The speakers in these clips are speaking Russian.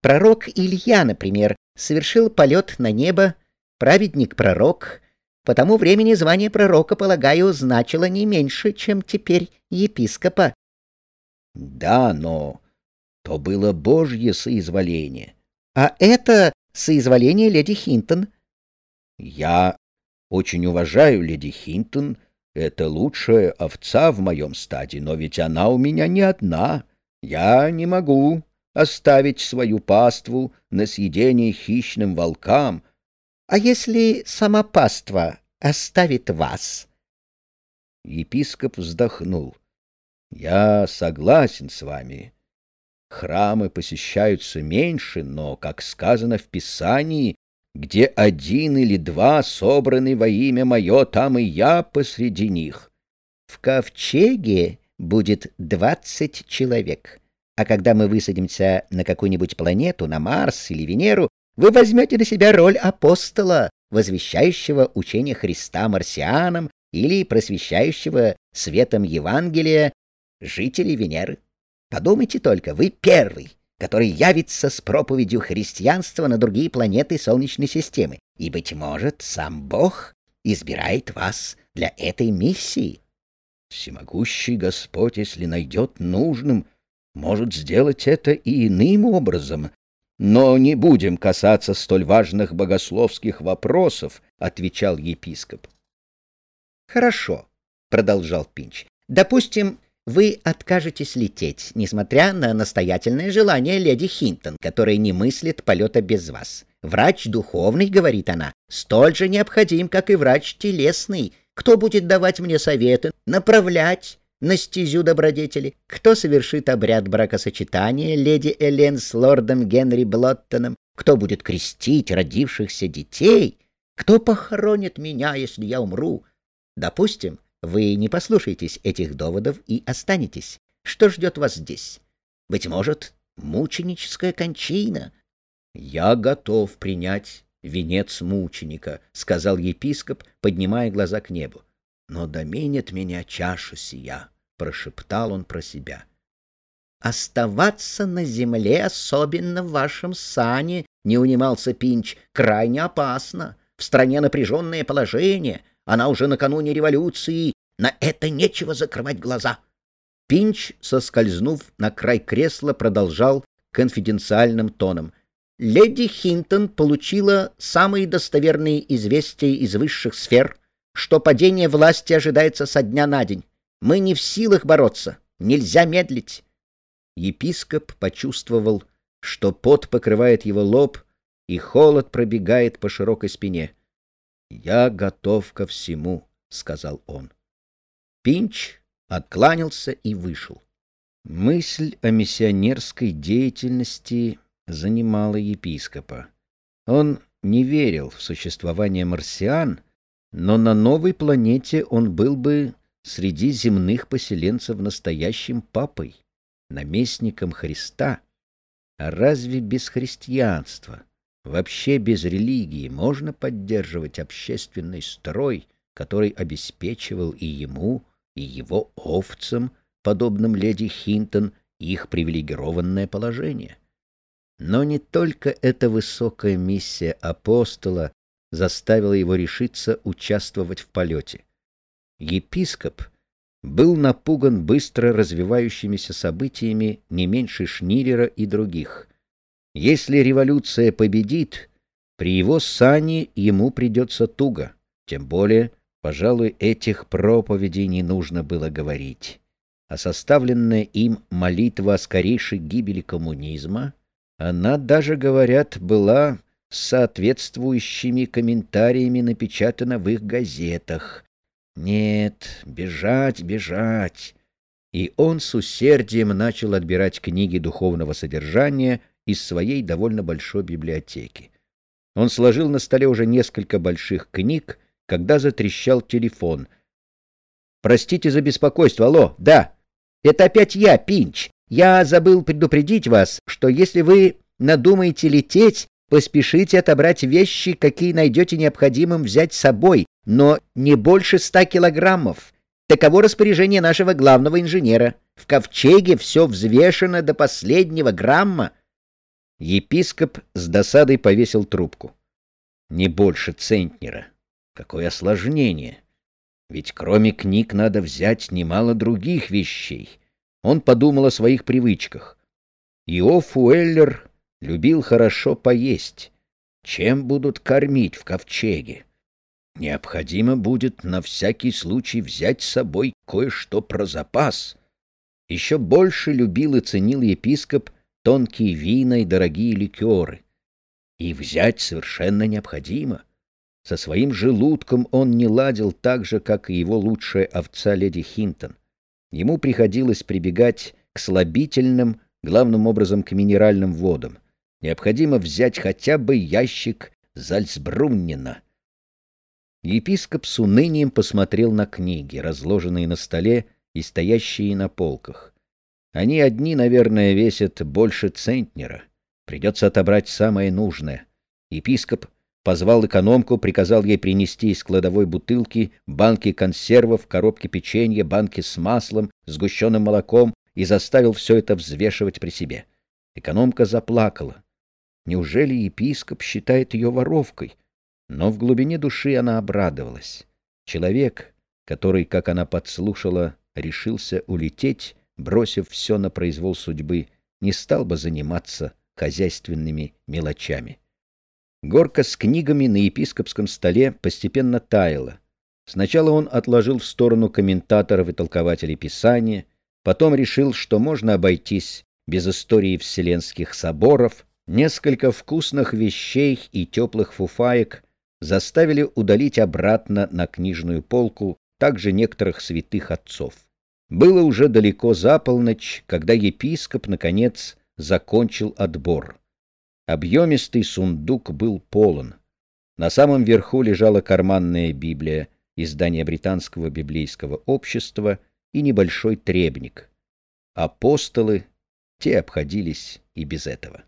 Пророк Илья, например, совершил полет на небо, праведник-пророк. По тому времени звание пророка, полагаю, значило не меньше, чем теперь епископа. Да, но то было Божье соизволение. А это соизволение леди Хинтон. Я очень уважаю леди Хинтон, это лучшая овца в моем стаде, но ведь она у меня не одна. Я не могу оставить свою паству на съедение хищным волкам. А если сама паства оставит вас? Епископ вздохнул. Я согласен с вами. Храмы посещаются меньше, но, как сказано в Писании, где один или два собраны во имя мое, там и я посреди них. В ковчеге будет двадцать человек, а когда мы высадимся на какую-нибудь планету, на Марс или Венеру, вы возьмете на себя роль апостола, возвещающего учение Христа марсианам или просвещающего светом Евангелия жителей Венеры. Подумайте только, вы первый, который явится с проповедью христианства на другие планеты Солнечной системы, и, быть может, сам Бог избирает вас для этой миссии. Всемогущий Господь, если найдет нужным, может сделать это и иным образом. Но не будем касаться столь важных богословских вопросов, — отвечал епископ. — Хорошо, — продолжал Пинч. — Допустим, вы откажетесь лететь, несмотря на настоятельное желание леди Хинтон, которая не мыслит полета без вас. Врач духовный, говорит она, столь же необходим, как и врач телесный. Кто будет давать мне советы, направлять на стезю добродетели? Кто совершит обряд бракосочетания леди Элен с лордом Генри Блоттоном? Кто будет крестить родившихся детей? Кто похоронит меня, если я умру? Допустим, вы не послушаетесь этих доводов и останетесь. Что ждет вас здесь? Быть может, мученическая кончина? — Я готов принять венец мученика, — сказал епископ, поднимая глаза к небу. — Но доменит меня чаша сия, — прошептал он про себя. — Оставаться на земле, особенно в вашем сане, — не унимался Пинч, — крайне опасно. В стране напряженное положение, она уже накануне революции. На это нечего закрывать глаза. Пинч, соскользнув на край кресла, продолжал конфиденциальным тоном. Леди Хинтон получила самые достоверные известия из высших сфер, что падение власти ожидается со дня на день. Мы не в силах бороться. Нельзя медлить. Епископ почувствовал, что пот покрывает его лоб, и холод пробегает по широкой спине. «Я готов ко всему», — сказал он. Пинч откланялся и вышел. Мысль о миссионерской деятельности занимала епископа. Он не верил в существование марсиан, но на новой планете он был бы среди земных поселенцев настоящим папой, наместником Христа. А разве без христианства Вообще без религии можно поддерживать общественный строй, который обеспечивал и ему, и его овцам, подобным леди Хинтон, их привилегированное положение. Но не только эта высокая миссия апостола заставила его решиться участвовать в полете. Епископ был напуган быстро развивающимися событиями не меньше Шнирера и других. Если революция победит, при его сане ему придется туго. Тем более, пожалуй, этих проповедей не нужно было говорить. А составленная им молитва о скорейшей гибели коммунизма, она даже, говорят, была с соответствующими комментариями напечатана в их газетах. Нет, бежать, бежать. И он с усердием начал отбирать книги духовного содержания из своей довольно большой библиотеки. Он сложил на столе уже несколько больших книг, когда затрещал телефон. «Простите за беспокойство. Алло, да. Это опять я, Пинч. Я забыл предупредить вас, что если вы надумаете лететь, поспешите отобрать вещи, какие найдете необходимым взять с собой, но не больше ста килограммов. Таково распоряжение нашего главного инженера. В ковчеге все взвешено до последнего грамма, Епископ с досадой повесил трубку. Не больше центнера. Какое осложнение! Ведь кроме книг надо взять немало других вещей. Он подумал о своих привычках. Иоф Уэллер любил хорошо поесть. Чем будут кормить в ковчеге? Необходимо будет на всякий случай взять с собой кое-что про запас. Еще больше любил и ценил епископ тонкие вина и дорогие ликеры. И взять совершенно необходимо. Со своим желудком он не ладил так же, как и его лучшая овца леди Хинтон. Ему приходилось прибегать к слабительным, главным образом к минеральным водам. Необходимо взять хотя бы ящик Зальцбруннина. Епископ с унынием посмотрел на книги, разложенные на столе и стоящие на полках. Они одни, наверное, весят больше центнера. Придется отобрать самое нужное. Епископ позвал экономку, приказал ей принести из кладовой бутылки банки консервов, коробки печенья, банки с маслом, сгущенным молоком и заставил все это взвешивать при себе. Экономка заплакала. Неужели епископ считает ее воровкой? Но в глубине души она обрадовалась. Человек, который, как она подслушала, решился улететь, бросив все на произвол судьбы, не стал бы заниматься хозяйственными мелочами. Горка с книгами на епископском столе постепенно таяла. Сначала он отложил в сторону комментаторов и толкователей Писания, потом решил, что можно обойтись без истории вселенских соборов, несколько вкусных вещей и теплых фуфаек заставили удалить обратно на книжную полку также некоторых святых отцов. Было уже далеко за полночь, когда епископ, наконец, закончил отбор. Объемистый сундук был полон. На самом верху лежала карманная Библия, издание британского библейского общества и небольшой требник. Апостолы, те обходились и без этого.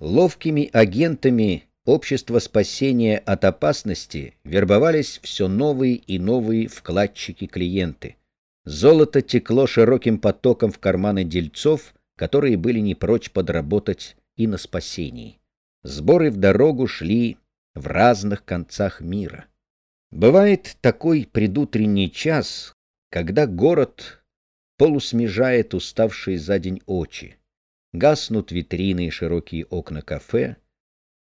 Ловкими агентами общества спасения от опасности вербовались все новые и новые вкладчики-клиенты. Золото текло широким потоком в карманы дельцов, которые были не прочь подработать и на спасении. Сборы в дорогу шли в разных концах мира. Бывает такой предутренний час, когда город полусмежает уставшие за день очи. Гаснут витрины и широкие окна кафе,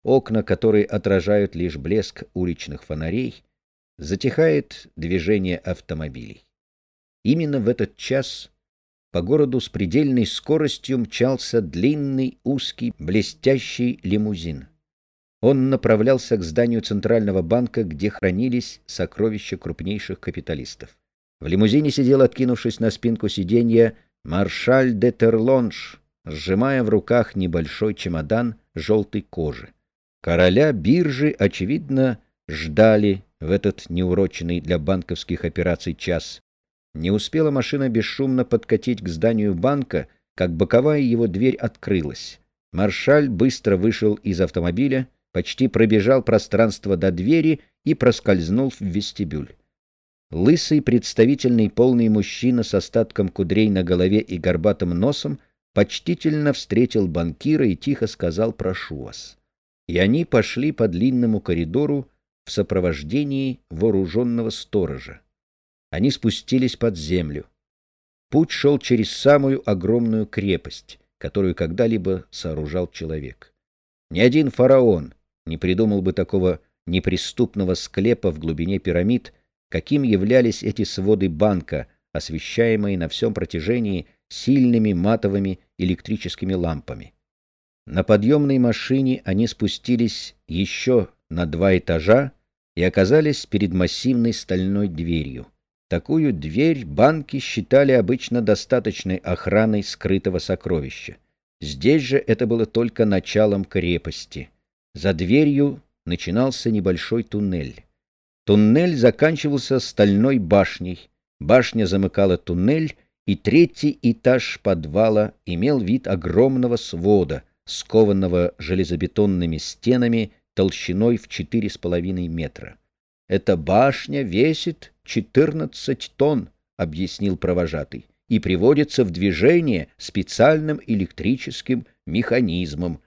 окна, которые отражают лишь блеск уличных фонарей, затихает движение автомобилей. Именно в этот час по городу с предельной скоростью мчался длинный, узкий, блестящий лимузин. Он направлялся к зданию Центрального банка, где хранились сокровища крупнейших капиталистов. В лимузине сидел, откинувшись на спинку сиденья, маршаль де Терлонж, сжимая в руках небольшой чемодан желтой кожи. Короля биржи, очевидно, ждали в этот неуроченный для банковских операций час. Не успела машина бесшумно подкатить к зданию банка, как боковая его дверь открылась. Маршаль быстро вышел из автомобиля, почти пробежал пространство до двери и проскользнул в вестибюль. Лысый, представительный, полный мужчина с остатком кудрей на голове и горбатым носом почтительно встретил банкира и тихо сказал «прошу вас». И они пошли по длинному коридору в сопровождении вооруженного сторожа. Они спустились под землю. Путь шел через самую огромную крепость, которую когда-либо сооружал человек. Ни один фараон не придумал бы такого неприступного склепа в глубине пирамид, каким являлись эти своды банка, освещаемые на всем протяжении сильными матовыми электрическими лампами. На подъемной машине они спустились еще на два этажа и оказались перед массивной стальной дверью. Такую дверь банки считали обычно достаточной охраной скрытого сокровища. Здесь же это было только началом крепости. За дверью начинался небольшой туннель. Туннель заканчивался стальной башней. Башня замыкала туннель, и третий этаж подвала имел вид огромного свода, скованного железобетонными стенами толщиной в четыре с половиной метра. Эта башня весит четырнадцать тонн, объяснил провожатый, и приводится в движение специальным электрическим механизмом,